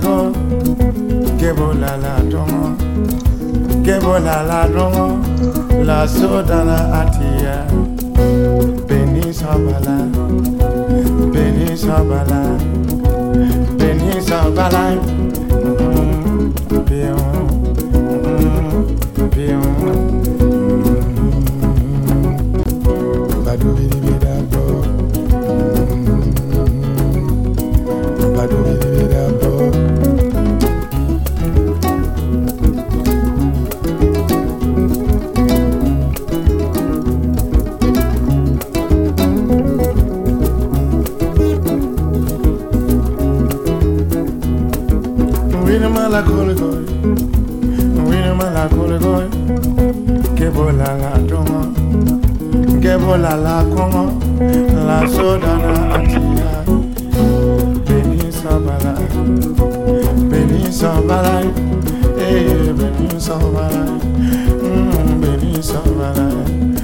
la colico, que bola la tongo, que la tongo, la sodana atia, beni sabala, beni sabala, beni sabala, mm-hmm. bien, bien, ndenge bolala kongo lasoda na atia. Benisambalai benisambalai eh, benisambalai hmm, benisambalai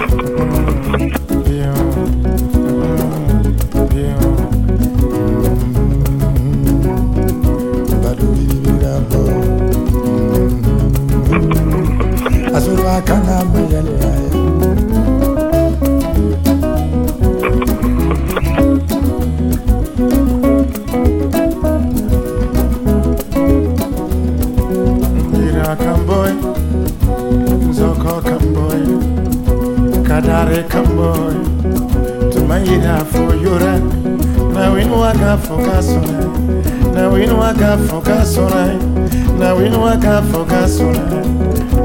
winu waka fokasona, na winu waka fokasona, na winu waka fokasona, eh,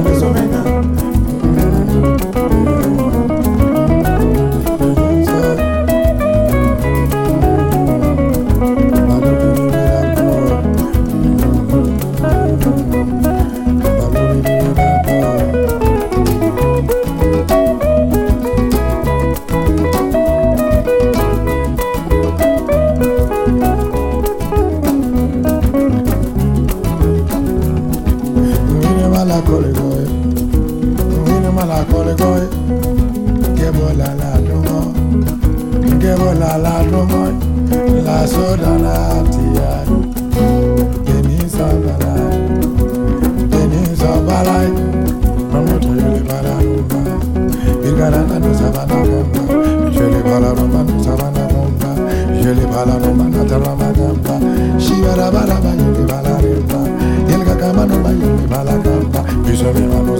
Bisomega bisomega Wini la la dungo, gebo la la la soda la tia, beni sabala, beni sabala, mamoto yule bala rumba, bigara na no sabana na tarama gamba, shibara bala ba yule bala rumba, yelga kama no ba yule bala gamba, biso mi mano.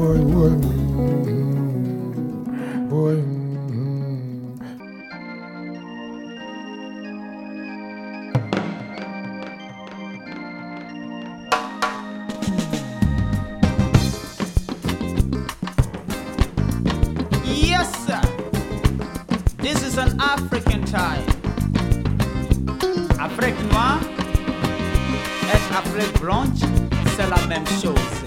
Oi, oi. Oi. Yes, sir. This is an African time. Afrique noire et Afrique blanche, c'est la même chose.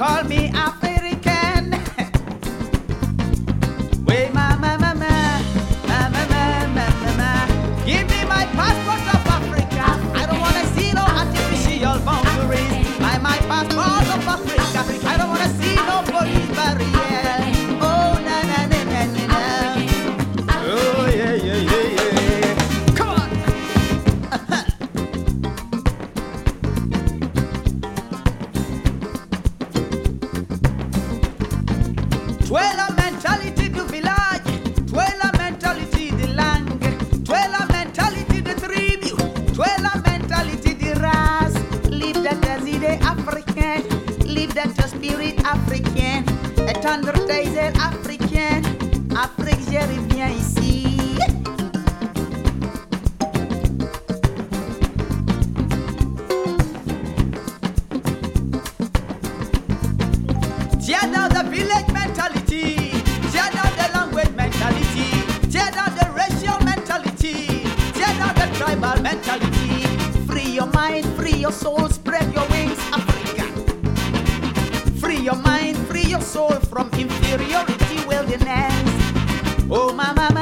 call me up. your soul, spread your wings, Africa. Free your mind, free your soul from inferiority, wilderness. Oh, my, my, my.